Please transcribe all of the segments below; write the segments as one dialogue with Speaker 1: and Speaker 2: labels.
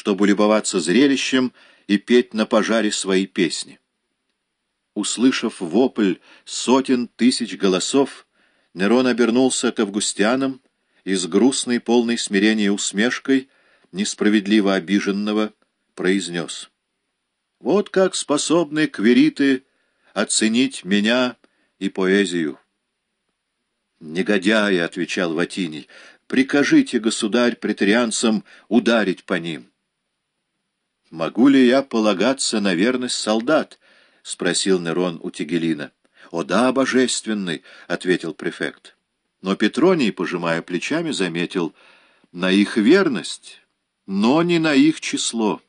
Speaker 1: чтобы любоваться зрелищем и петь на пожаре свои песни. Услышав вопль сотен тысяч голосов, Нерон обернулся к августианам и с грустной, полной смирения усмешкой, несправедливо обиженного, произнес. «Вот как способны квериты оценить меня и поэзию». «Негодяи», — отвечал Ватиний, — «прикажите, государь, претарианцам ударить по ним». «Могу ли я полагаться на верность солдат?» — спросил Нерон у Тигелина. «О да, божественный», — ответил префект. Но Петроний, пожимая плечами, заметил «на их верность, но не на их число.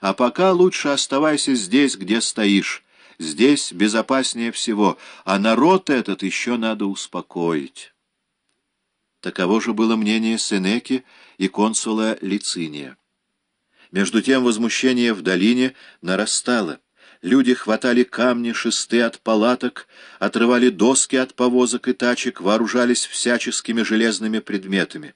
Speaker 1: А пока лучше оставайся здесь, где стоишь». Здесь безопаснее всего, а народ этот еще надо успокоить. Таково же было мнение Сенеки и консула Лициния. Между тем возмущение в долине нарастало. Люди хватали камни, шесты от палаток, отрывали доски от повозок и тачек, вооружались всяческими железными предметами.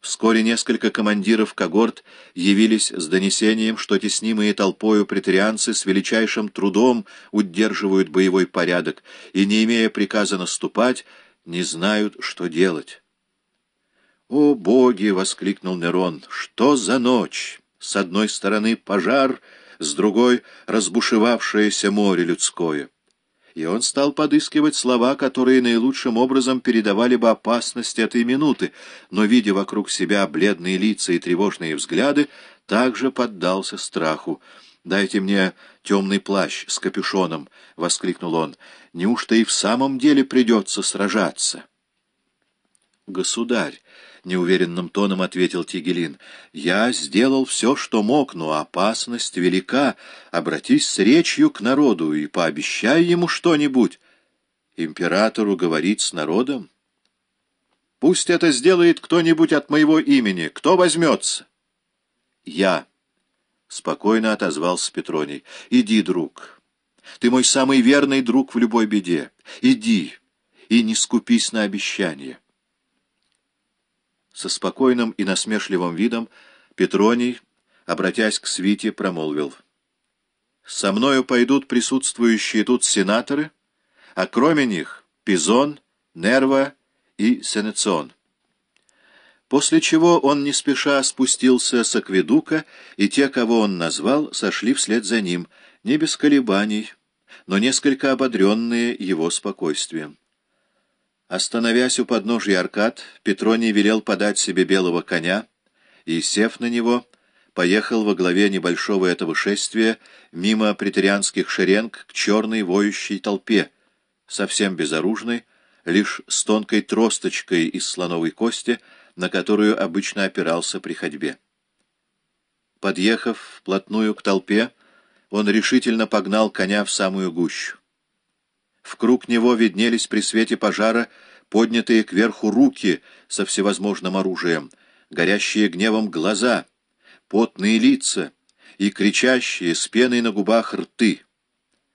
Speaker 1: Вскоре несколько командиров когорт явились с донесением, что теснимые толпою претарианцы с величайшим трудом удерживают боевой порядок и, не имея приказа наступать, не знают, что делать. «О, боги!» — воскликнул Нерон. «Что за ночь? С одной стороны пожар, с другой — разбушевавшееся море людское» и он стал подыскивать слова, которые наилучшим образом передавали бы опасность этой минуты, но, видя вокруг себя бледные лица и тревожные взгляды, также поддался страху. «Дайте мне темный плащ с капюшоном!» — воскликнул он. «Неужто и в самом деле придется сражаться?» «Государь!» — неуверенным тоном ответил Тигелин. «Я сделал все, что мог, но опасность велика. Обратись с речью к народу и пообещай ему что-нибудь. Императору говорить с народом? Пусть это сделает кто-нибудь от моего имени. Кто возьмется?» «Я», — спокойно отозвался Петроний. «Иди, друг. Ты мой самый верный друг в любой беде. Иди и не скупись на обещания». Со спокойным и насмешливым видом Петроний, обратясь к свите, промолвил. «Со мною пойдут присутствующие тут сенаторы, а кроме них Пизон, Нерва и Сенецион». После чего он не спеша спустился с акведука, и те, кого он назвал, сошли вслед за ним, не без колебаний, но несколько ободренные его спокойствием. Остановясь у подножья аркад, Петроний велел подать себе белого коня и, сев на него, поехал во главе небольшого этого шествия мимо претерианских шеренг к черной воющей толпе, совсем безоружной, лишь с тонкой тросточкой из слоновой кости, на которую обычно опирался при ходьбе. Подъехав вплотную к толпе, он решительно погнал коня в самую гущу. В круг него виднелись при свете пожара поднятые кверху руки со всевозможным оружием, горящие гневом глаза, потные лица и кричащие с пеной на губах рты.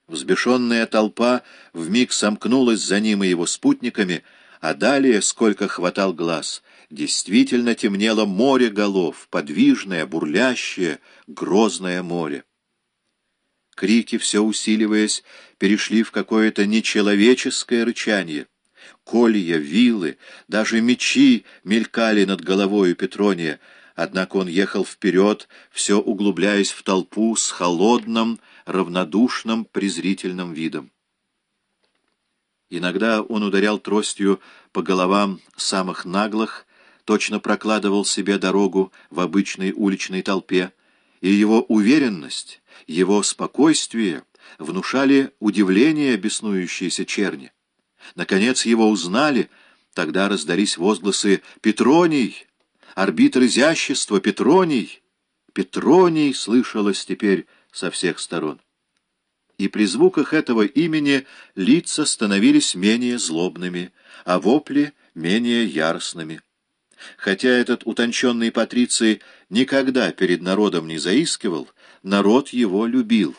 Speaker 1: Взбешенная толпа вмиг сомкнулась за ним и его спутниками, а далее, сколько хватал глаз, действительно темнело море голов, подвижное, бурлящее, грозное море. Крики, все усиливаясь, перешли в какое-то нечеловеческое рычание. Колья, вилы, даже мечи мелькали над головою Петрония, однако он ехал вперед, все углубляясь в толпу с холодным, равнодушным, презрительным видом. Иногда он ударял тростью по головам самых наглых, точно прокладывал себе дорогу в обычной уличной толпе, и его уверенность, его спокойствие внушали удивление беснующейся черни. Наконец его узнали, тогда раздались возгласы «Петроний! Арбитр изящества! Петроний!» «Петроний!» слышалось теперь со всех сторон. И при звуках этого имени лица становились менее злобными, а вопли — менее яростными. Хотя этот утонченный патриций никогда перед народом не заискивал, народ его любил.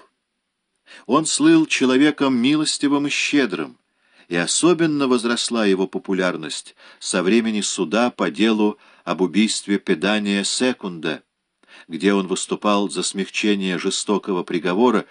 Speaker 1: Он слыл человеком милостивым и щедрым, и особенно возросла его популярность со времени суда по делу об убийстве Педания Секунда, где он выступал за смягчение жестокого приговора,